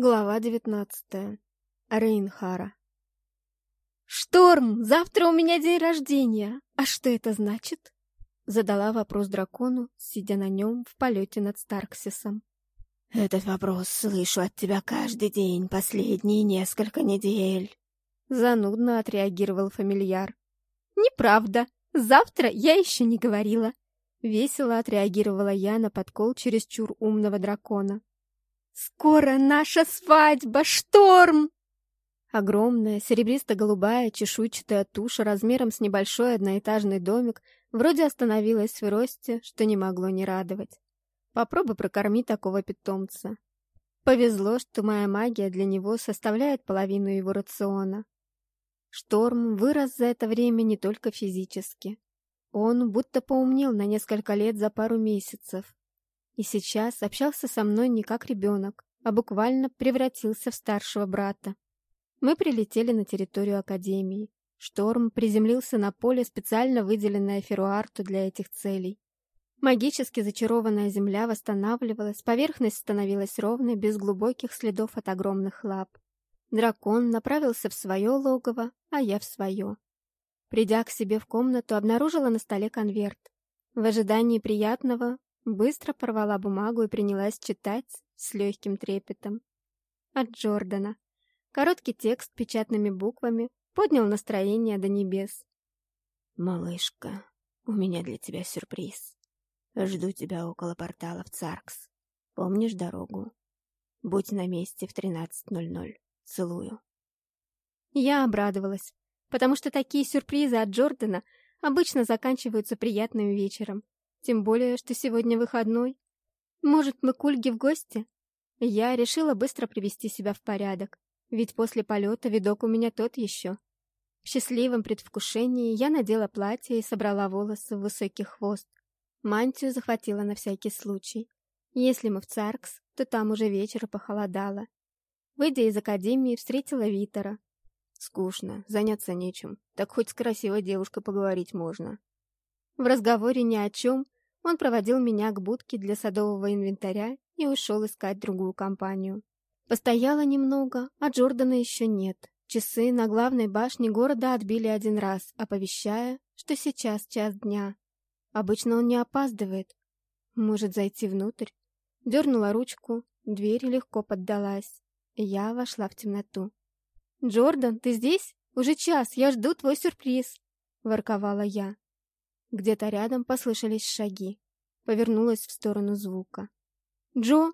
Глава девятнадцатая. Рейнхара. «Шторм! Завтра у меня день рождения! А что это значит?» Задала вопрос дракону, сидя на нем в полете над Старксисом. «Этот вопрос слышу от тебя каждый день последние несколько недель», Занудно отреагировал фамильяр. «Неправда! Завтра я еще не говорила!» Весело отреагировала я на подкол чересчур умного дракона. «Скоро наша свадьба! Шторм!» Огромная, серебристо-голубая, чешуйчатая туша размером с небольшой одноэтажный домик вроде остановилась в росте, что не могло не радовать. Попробуй прокорми такого питомца. Повезло, что моя магия для него составляет половину его рациона. Шторм вырос за это время не только физически. Он будто поумнел на несколько лет за пару месяцев. И сейчас общался со мной не как ребенок, а буквально превратился в старшего брата. Мы прилетели на территорию Академии. Шторм приземлился на поле, специально выделенное Феруарту для этих целей. Магически зачарованная земля восстанавливалась, поверхность становилась ровной, без глубоких следов от огромных лап. Дракон направился в свое логово, а я в свое. Придя к себе в комнату, обнаружила на столе конверт. В ожидании приятного Быстро порвала бумагу и принялась читать с легким трепетом. От Джордана. Короткий текст печатными буквами поднял настроение до небес. «Малышка, у меня для тебя сюрприз. Жду тебя около портала в Царкс. Помнишь дорогу? Будь на месте в 13.00. Целую». Я обрадовалась, потому что такие сюрпризы от Джордана обычно заканчиваются приятным вечером. Тем более, что сегодня выходной. Может, мы к Ульге в гости? Я решила быстро привести себя в порядок, ведь после полета видок у меня тот еще. В счастливом предвкушении я надела платье и собрала волосы в высокий хвост. Мантию захватила на всякий случай. Если мы в Царкс, то там уже вечер похолодало. Выйдя из академии, встретила Витера. Скучно, заняться нечем. Так хоть с красивой девушкой поговорить можно. В разговоре ни о чем он проводил меня к будке для садового инвентаря и ушел искать другую компанию. Постояла немного, а Джордана еще нет. Часы на главной башне города отбили один раз, оповещая, что сейчас час дня. Обычно он не опаздывает. Может зайти внутрь? Дернула ручку, дверь легко поддалась. Я вошла в темноту. «Джордан, ты здесь? Уже час, я жду твой сюрприз!» — ворковала я. Где-то рядом послышались шаги. Повернулась в сторону звука. «Джо,